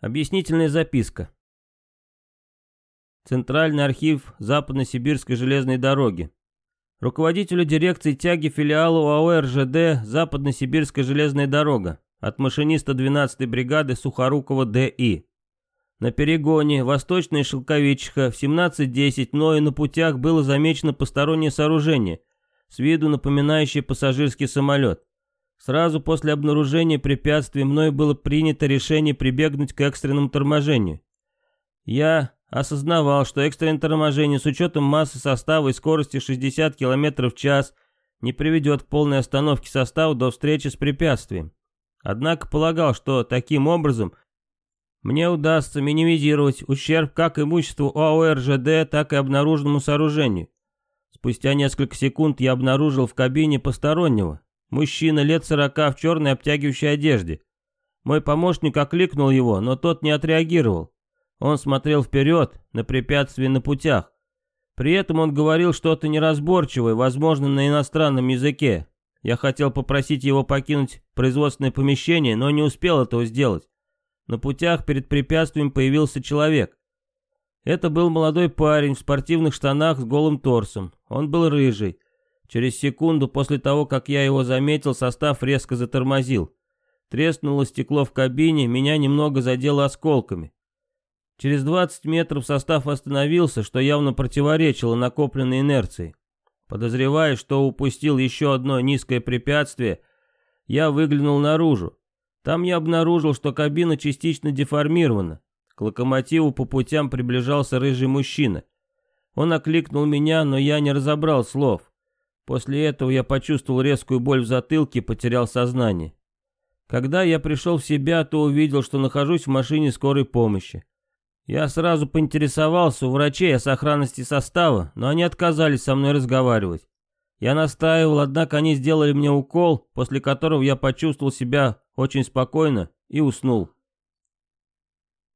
Объяснительная записка. Центральный архив Западно-Сибирской железной дороги. Руководителю дирекции тяги филиала УАО РЖД Западно-Сибирская железная дорога от машиниста 12-й бригады Сухорукова Д.И. На перегоне Восточная Шелковичиха в 17.10 мною на путях было замечено постороннее сооружение, с виду напоминающее пассажирский самолет. Сразу после обнаружения препятствий мной было принято решение прибегнуть к экстренному торможению. Я осознавал, что экстренное торможение с учетом массы состава и скорости 60 км в час не приведет к полной остановке состава до встречи с препятствием. Однако полагал, что таким образом мне удастся минимизировать ущерб как имуществу ОАО так и обнаруженному сооружению. Спустя несколько секунд я обнаружил в кабине постороннего, Мужчина лет сорока в черной обтягивающей одежде. Мой помощник окликнул его, но тот не отреагировал. Он смотрел вперед, на препятствия на путях. При этом он говорил что-то неразборчивое, возможно, на иностранном языке. Я хотел попросить его покинуть производственное помещение, но не успел этого сделать. На путях перед препятствием появился человек. Это был молодой парень в спортивных штанах с голым торсом. Он был рыжий. Через секунду после того, как я его заметил, состав резко затормозил. Треснуло стекло в кабине, меня немного задело осколками. Через 20 метров состав остановился, что явно противоречило накопленной инерции. Подозревая, что упустил еще одно низкое препятствие, я выглянул наружу. Там я обнаружил, что кабина частично деформирована. К локомотиву по путям приближался рыжий мужчина. Он окликнул меня, но я не разобрал слов. После этого я почувствовал резкую боль в затылке и потерял сознание. Когда я пришел в себя, то увидел, что нахожусь в машине скорой помощи. Я сразу поинтересовался у врачей о сохранности состава, но они отказались со мной разговаривать. Я настаивал, однако они сделали мне укол, после которого я почувствовал себя очень спокойно и уснул.